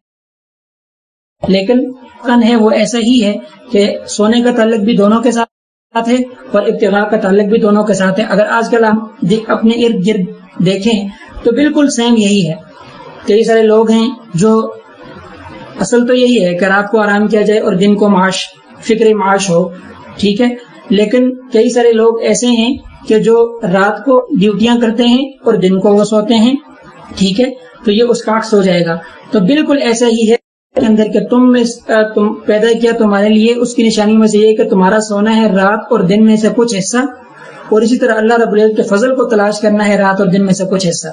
لیکن کن ہے، وہ ایسا ہی ہے کہ سونے کا تعلق بھی دونوں کے ساتھ ہے اور ابتغاء کا تعلق بھی دونوں کے ساتھ ہے۔ اگر آج کل ہم اپنے ارد گرد دیکھیں تو بالکل سیم یہی ہے۔ کئی سارے لوگ ہیں جو اصل تو یہی ہے کہ رات کو آرام کیا جائے اور دن کو معاش فکر معاش ہو، ٹھیک ہے؟ لیکن کئی سارے لوگ ایسے ہیں کہ جو رات کو ڈیوٹیاں کرتے ہیں اور دن کو وہ سوتے ہیں، ٹھیک ہے؟ تو یہ اس کا عکس ہو جائے گا۔ تو بالکل ایسا ہی ہے۔ اندر کہ تم میں تم پیدا کیا تمہارے لیے؟ اس کی نشانی میں سے یہ کہ تمہارا سونا ہے رات اور دن میں سے کچھ حصہ۔ اور اسی طرح اللہ رب العزت کے فضل کو تلاش کرنا ہے رات اور دن میں سے کچھ حصہ۔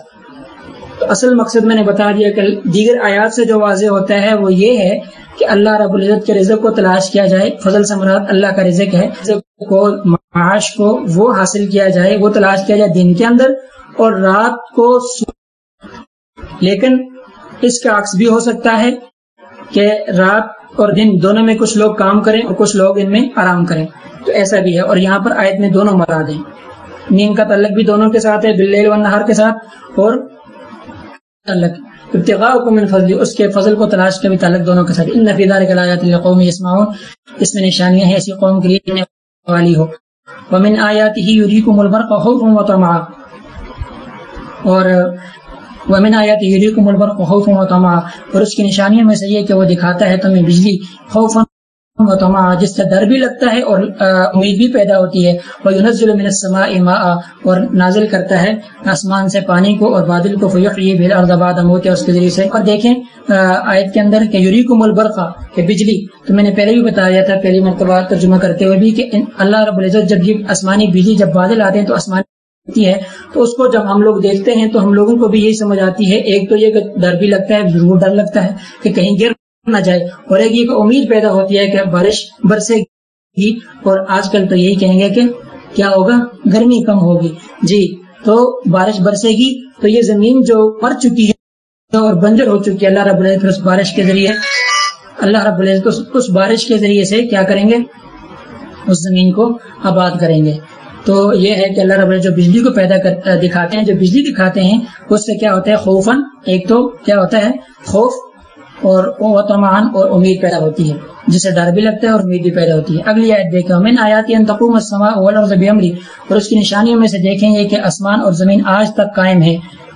تو اصل مقصد میں نے بتا دیا کہ دیگر آیات سے جو واضح ہوتا ہے وہ یہ ہے کہ اللہ رب العزت کے رزق کو تلاش کیا جائے۔ فضل سے مراد اللہ کا رزق ہے۔ رزق کو، معاش کو وہ حاصل کیا جائے، وہ تلاش کیا جائے دن کے اندر اور رات کو لیکن اس کا عکس بھی ہو سکتا ہے۔ کہ رات اور دن دونوں میں کچھ لوگ کام کریں اور کچھ لوگ ان میں آرام کریں۔ تو ایسا بھی ہے اور یہاں پر آیت میں دونوں مراد ہیں۔ نیند کا تعلق بھی دونوں کے ساتھ ہے بل نہار کے ساتھ اور تعلق۔ ابتغاء کو من فضل اس کے فضل کو تلاش کا بھی تعلق دونوں کے ساتھ۔ ان نفیدار قومی اسماؤن اس میں نشانیاں ہیں، ایسی قوم کے لیے والی ہو۔ ومن آیات ہی یریکم البرق خوفا وطمعا۔ اور ومن آیات یریکم البرق خوفا وطمعا اور اس کی نشانیوں میں سے یہ کہ وہ دکھاتا ہے تمہیں بجلی خوفا جس سے ڈر بھی لگتا ہے اور امید بھی پیدا ہوتی ہے۔ وہ ينزل من السماء ماء۔ اور نازل کرتا ہے آسمان سے پانی کو اور بادل کو۔ فیحیی بالارض بعد موتها اس کے ذریعے سے۔ اور دیکھیں آیت کے اندر کہ یریکم البرق، کہ بجلی۔ تو میں نے پہلے بھی بتایا تھا، پہلی مرتبہ ترجمہ کرتے ہوئے بھی کہ اللہ رب العزت جب یہ آسمانی بجلی جب بادل آتے ہیں تو آسمانی ہے، تو اس کو جب ہم لوگ دیکھتے ہیں تو ہم لوگوں کو بھی یہی سمجھ آتی ہے۔ ایک تو یہ کہ ڈر بھی لگتا ہے، ضرور ڈر لگتا ہے کہ کہیں گر نہ جائے۔ اور ایک یہ امید پیدا ہوتی ہے کہ بارش برسے گی۔ اور آج کل تو یہی کہیں گے کہ کیا ہوگا؟ گرمی کم ہوگی۔ جی تو بارش برسے گی تو یہ زمین جو مر چکی ہے اور بنجر ہو چکی ہے، اللہ رب العزت اس بارش کے ذریعے، اللہ رب العزت اس بارش کے ذریعے سے کیا کریں گے؟ اس زمین کو آباد کریں گے۔ تو یہ ہے کہ اللہ رب جو بجلی کو پیدا کر دکھاتے ہیں، جو بجلی دکھاتے ہیں، اس سے کیا ہوتا ہے؟ خوفن ایک تو کیا ہوتا ہے؟ خوف اور تمان اور امید پیدا ہوتی ہے، جسے ڈر بھی لگتا ہے اور امید بھی پیدا ہوتی ہے۔ اگلی آیت دیکھیں۔ من آیاتی انتقوم السماء والارض اور اس کی نشانیوں میں سے دیکھیں گے کہ آسمان اور زمین آج تک قائم ہے۔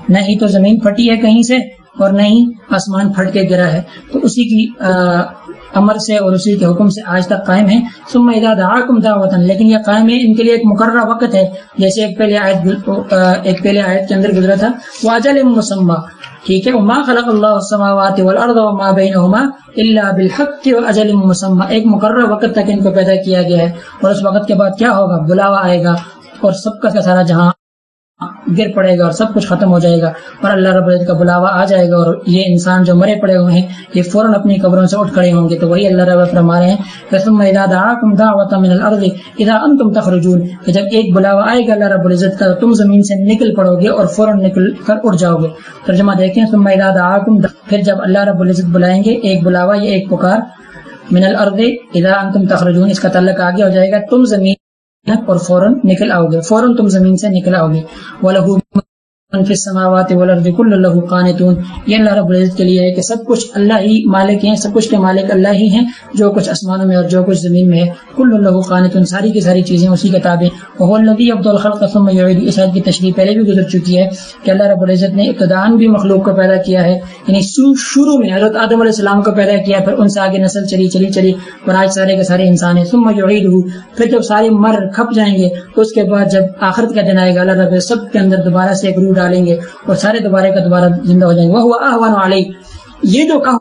نہ ہی تو زمین پھٹی ہے کہیں سے اور نہ ہی آسمان پھٹ کے گرا ہے۔ تو اسی کی امر سے اور اسی کے حکم سے آج تک قائم ہے ثم اذا دعاکم لیکن یہ قائم ہے، ان کے لیے ایک مقررہ وقت ہے۔ جیسے ایک پہلے آیت ایک پہلے آیت کے اندر گزرا تھا واجل مسمى۔ ٹھیک ہے، وما خلق اللہ السماوات والارض وما بينهما الا بالحق واجل مسمى۔ ایک مقررہ وقت تک ان کو پیدا کیا گیا ہے، اور اس وقت کے بعد کیا ہوگا؟ بلاوا آئے گا اور سب کا سارا جہاں گر پڑے گا اور سب کچھ ختم ہو جائے گا اور اللہ رب العزت کا بلاوا آ جائے گا اور یہ انسان جو مرے پڑے ہوئے ہیں، یہ فوراً اپنی قبروں سے اٹھ کھڑے ہوں گے۔ تو وہی اللہ رب فرما رہے ہیں اذا من الارض اذا انتم تخرجون۔ کہ جب ایک بلاوا آئے گا اللہ رب العزت کا تم زمین سے نکل پڑو گے اور فوراً نکل کر اٹھ جاؤ گے۔ ترجمہ دیکھیں، ثم اذا پھر جب اللہ رب العزت بلائیں گے، ایک بلاوا یہ ایک پکار، من الارض اذا انتم تخرجون، اس کا تعلق آگے ہو جائے گا۔ تم زمین اور فوراً نکل آؤ گے۔ فوراً تم زمین سے نکل آؤ گے۔ وَلَهُ فی السماوات والارض کل له قانتون۔ یہ اللہ رب العزت کے لیے ہے کہ سب کچھ اللہ ہی مالک ہیں، سب کچھ کے مالک اللہ ہی ہیں، جو کچھ آسمانوں میں اور جو کچھ زمین میں ہے۔ کل له قانتون، ساری کی ساری چیزیں اسی کے تابع وهو الذي الخلق ثم يعيد اس کی تشریح پہلے بھی گزر چکی ہے کہ اللہ رب العزت نے ابتداء بھی مخلوق کو پیدا کیا ہے۔ یعنی شروع میں حضرت آدم علیہ السلام کو پیدا کیا، پھر ان سے آگے نسل چلی چلی چلی۔ اور آج سارے کے سارے انسان ہیں۔ ثم يعيده پھر جب سارے مر کھپ جائیں گے تو اس کے بعد جب آخرت کا دن آئے گا، اللہ رب سب کے اندر دوبارہ سے ایک روح ڈالیں گے اور سارے دوبارہ کا دوبارہ زندہ ہو جائیں گے۔ وہ ہوا علی یہ جو کہا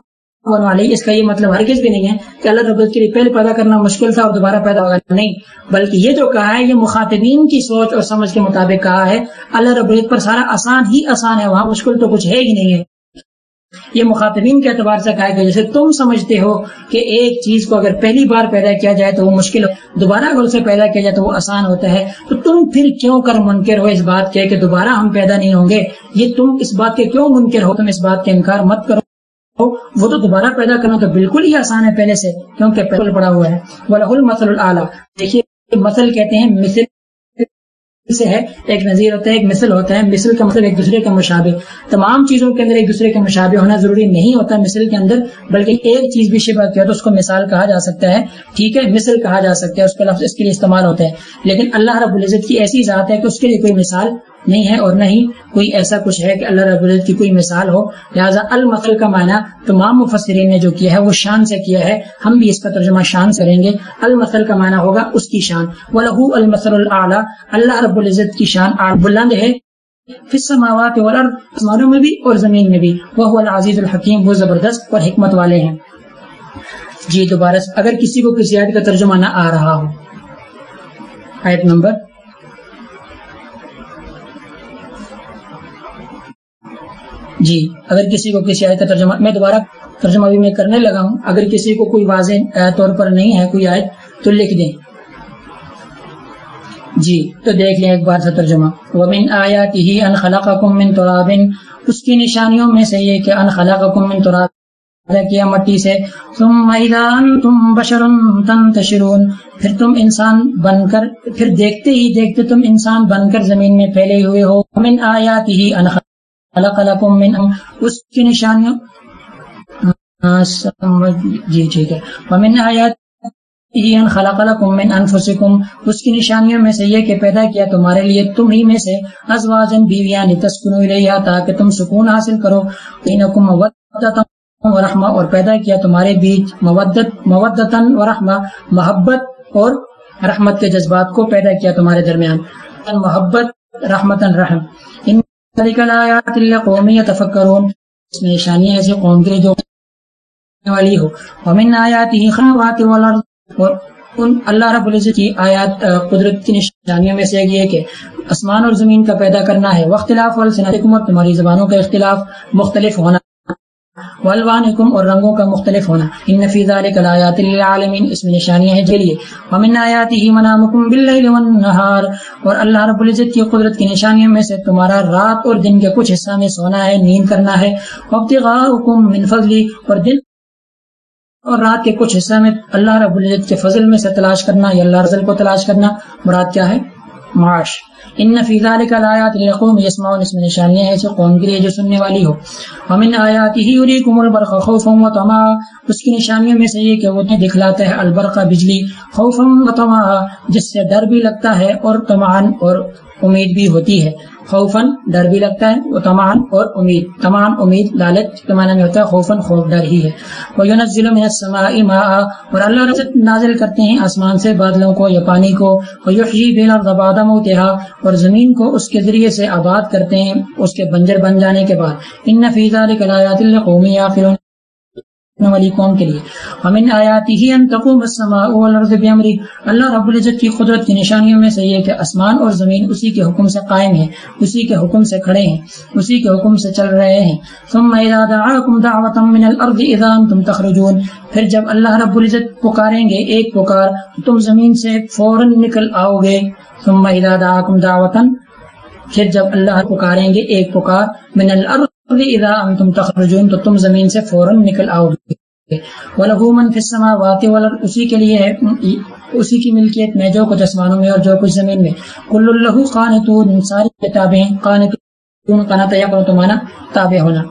اس کا یہ مطلب ہرگز بھی نہیں ہے کہ اللہ رب کے لیے پہلے پیدا کرنا مشکل تھا اور دوبارہ پیدا ہوگا۔ نہیں، بلکہ یہ جو کہا ہے، یہ مخاطبین کی سوچ اور سمجھ کے مطابق کہا ہے، اللہ رب پر سارا آسان ہی آسان ہے، وہاں مشکل تو کچھ ہے ہی نہیں ہے۔ یہ مخاطبین کے اعتبار سے کہا کہ جیسے تم سمجھتے ہو کہ ایک چیز کو اگر پہلی بار پیدا کیا جائے تو وہ مشکل ہو دوبارہ اگر اسے پیدا کیا جائے تو وہ آسان ہوتا ہے، تو تم پھر کیوں کر منکر ہو اس بات کے کہ دوبارہ ہم پیدا نہیں ہوں گے؟ یہ تم اس بات کے کیوں منکر ہو؟ تم اس بات کے انکار مت کرو۔ وہ تو دوبارہ پیدا کرنا تو بالکل ہی آسان ہے پہلے سے، کیونکہ پہلے پڑا ہوا ہے۔ وہ لہ المسل العلیٰ دیکھیے مسل کہتے ہیں مثل سے ہے، ایک نظیر ہوتا ہے، ایک مثل ہوتا ہے۔ مثل کا مطلب ایک دوسرے کا مشابہ۔ تمام چیزوں کے اندر ایک دوسرے کا مشابہ ہونا ضروری نہیں ہوتا مثل کے اندر، بلکہ ایک چیز بھی شبہ کیا تو اس کو مثال کہا جا سکتا ہے۔ ٹھیک ہے، مثل کہا جا سکتا ہے، اس کا لفظ اس کے لیے استعمال ہوتا ہے۔ لیکن اللہ رب العزت کی ایسی ذات ہے کہ اس کے لیے کوئی مثال نہیں ہے اور نہیں کوئی ایسا کچھ ہے کہ اللہ رب العزت کی کوئی مثال ہو۔ لہٰذا المثل کا معنی تمام مفسرین نے جو کیا ہے وہ شان سے کیا ہے۔ ہم بھی اس کا ترجمہ شان سے کریں گے۔ المثل کا معنی ہوگا اس کی شان۔ و لہو المثل العلیٰ اللہ رب العزت کی شان بلند ہے۔ السماوات والارض آسمانوں میں بھی اور زمین میں بھی۔ وہ العزیز الحکیم وہ زبردست اور حکمت والے ہیں۔ جی دوبارہ، اگر کسی کو کسی آیت کا ترجمہ نہ آ رہا ہو۔ آیت نمبر جی اگر کسی کو کسی آیت کا ترجمہ، میں دوبارہ ترجمہ ابھی میں کرنے لگا ہوں۔ اگر کسی کو کوئی واضح طور پر نہیں ہے، کوئی آیت، تو لکھ دیں۔ جی تو دیکھ لیں ایک بار سے ترجمہ۔ ومن آیات ہی ان خلقکم من تراب۔ اس کی نشانیوں میں سے یہ کہ ان خلقکم من تراب کیا مٹی سے۔ ثم اذا انتم بشر تنتشرون۔ پھر تم انسان بن کر، پھر دیکھتے ہی دیکھتے تم انسان بن کر زمین میں پھیلے ہوئے ہو۔ من آیات ہی انخلا من اس کی نشانیوں جی ٹھیک ہے۔ ومن آیات خلق لکم من انفسکم اس کی نشانیوں میں سے یہ کہ پیدا کیا تمہارے لیے تم ہی میں سے ازواجن بیویاں لتسکنو الیہا تاکہ تم سکون حاصل کرو۔ بینکم مودتا ورحمہ اور پیدا کیا تمہارے بیچ مودت مودتن ورحمہ محبت اور رحمت کے جذبات کو پیدا کیا تمہارے درمیان۔ محبت رحمتن رحم۔ ان ذلك الآیات لقوم يتفکرون اس میں نشانیاں ایسی قوم کے جو والی ہو۔ ومن آیاته خلوات والارض۔ اور ان اللہ رب العزت کی آیات قدرت کی نشانیوں میں سے ایک یہ کہ آسمان اور زمین کا پیدا کرنا ہے۔ واختلاف والسنتکم اور تمہاری زبانوں کا اختلاف مختلف ہونا۔ والوانکم اور رنگوں کا مختلف ہونا۔ ان فی ذلک للعالمین اس میں نشانیاں ہیں جلیے ومن آیاته منامکم باللیل والنہار اور اللہ رب العزت کی قدرت کی نشانیوں میں سے تمہارا رات اور دن کے کچھ حصہ میں سونا ہے، نیند کرنا ہے۔ وابتغاؤکم من فضلی اور دن اور رات کے کچھ حصہ میں اللہ رب العزت کے فضل میں سے تلاش کرنا یا اللہ رضل کو تلاش کرنا۔ مراد کیا ہے؟ معاش۔ ان فی ذلک الایات لقوم یسمعون، اس میں نشانیاں ہیں قوم کے لیے جو سننے والی ہو۔ ومن آیاته یریکم البرق خوفا وطمعا اس کی نشانیوں میں سے یہ کہ وہ دکھلاتا ہے البرق بجلی، خوفا وطمعا جس سے ڈر بھی لگتا ہے اور طمعا اور امید بھی ہوتی ہے۔ خوفن ڈر بھی لگتا ہے وہ تمان اور امید تمام امید، لالچ کے معنی میں ہوتا ہے خوفن خوف ڈر ہی ہے۔ وہ ينزل من السماء ماء، اور اللہ رب نازل کرتے ہیں آسمان سے بادلوں کو یا پانی کو۔ ويحيي بالارض بعد موتها اور زمین کو اس کے ذریعے سے آباد کرتے ہیں، اس کے بنجر بن جانے کے بعد۔ ان فی ذلک الایات لقوم والی قوم کے لیے۔ ومن آیاتی ہی ان تقوم السماء والارض اللہ رب العزت کی قدرت کی نشانیوں میں سے یہ کہ اسمان اور زمین اسی کے حکم سے قائم ہیں، اسی کے حکم سے کھڑے ہیں، اسی کے حکم سے چل رہے ہیں۔ ثم اذا دعاكم من الارض اذا انتم تخرجون۔ پھر جب اللہ رب العزت پکاریں گے، ایک پکار، تم زمین سے فوراً نکل آؤ گے۔ ثم اذا دعاكم دعوه پھر جب اللہ پکاریں گے ایک پکار، من الارض اذا انتم تخرجون، تو تم زمین سے فوراً نکل آؤ گے۔ وَلَهُ مَنْ فِي السَّمَاوَاتِ وَالْأَرْضِ، اسی کے لیے ہے، اسی کی ملکیت میں، جو کچھ آسمانوں میں اور جو کچھ زمین میں۔ کل اللہ قانتون، ساری تابع ہیں قانتون قنات یقرن تو مانا تابع ہونا۔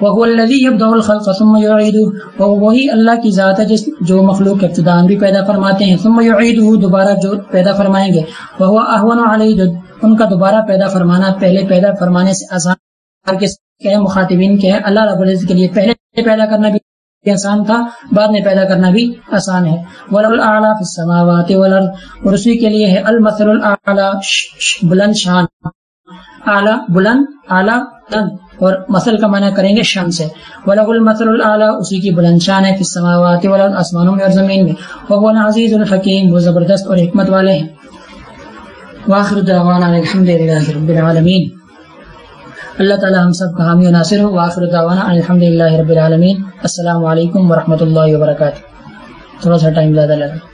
وهو الذي يبدأ الخلق ثم يعيده. وہ وہی اللہ کی ذات ہے جس جو مخلوق ابتدان بھی پیدا فرماتے ہیں. ثم يعيده دوبارہ جو پیدا فرمائیں گے. وهو اهون عليه. جو ان کا دوبارہ پیدا فرمانا، پہلے پیدا فرمانے سے آسان کے مخاطبین کے اللہ رب العزت کے لیے پہلے پیدا کرنا بھی آسان تھا، بعد میں پیدا کرنا بھی آسان ہے. السماوات والارض اور اسی کے لیے ہے المثل بلند شان. اعلی، بلند، اعلی اور مثل کا معنی کریں گے شان سے۔ ولہ المثل الاعلی اسی کی بلند شان ہے فی السماوات والارض آسمانوں میں اور زمین میں۔ وہ العزیز الحکیم وہ زبردست اور حکمت والے ہیں۔ واخر دعوانا الحمدللہ رب العالمین اللہ تعالی ہم سب کا حامی و ناصر ہو۔ واخر دعوانا الحمد للہ رب العالمین السلام علیکم ورحمۃ اللہ وبرکاتہ۔ تھوڑا سا ٹائم زیادہ لگا۔